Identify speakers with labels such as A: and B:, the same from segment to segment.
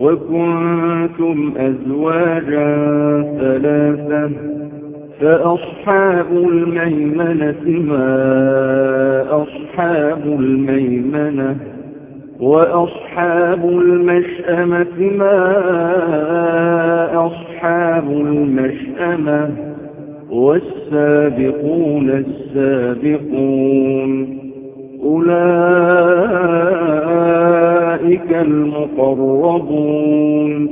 A: وكنتم أزواجا ثلاثا فأصحاب الميمنة ما أصحاب الميمنة وأصحاب المشأمة ما أصحاب المشأمة والسابقون السابقون أولئك المقربون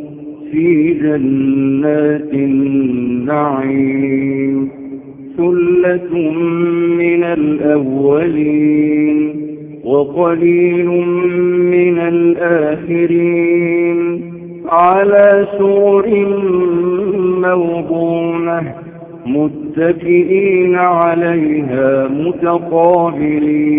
A: في جنات النعيم. ثلة من الأولين وقليل من الآخرين. على سور موضونة متكئين عليها متقابلين.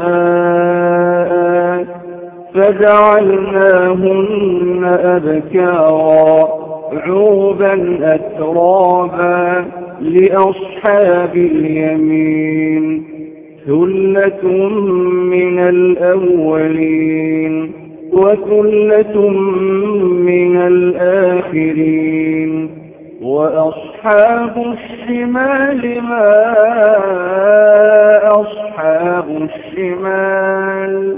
A: فجعلناهن أبكارا عوبا أترابا لأصحاب اليمين ثلة من الأولين وثلة من الآخرين. وأصحاب الشمال ما أصحاب الشمال؟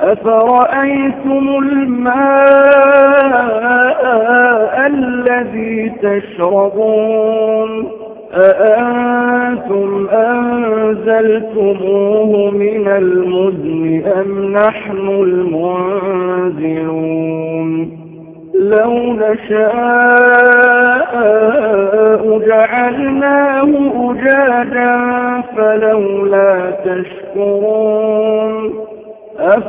A: أفرأيتم الماء الذي تشربون؟ أأنتم أنزلتموه من المزن أم نحن المنزلون؟ لو نشاء جعلناه أجاجا فلولا تشكرون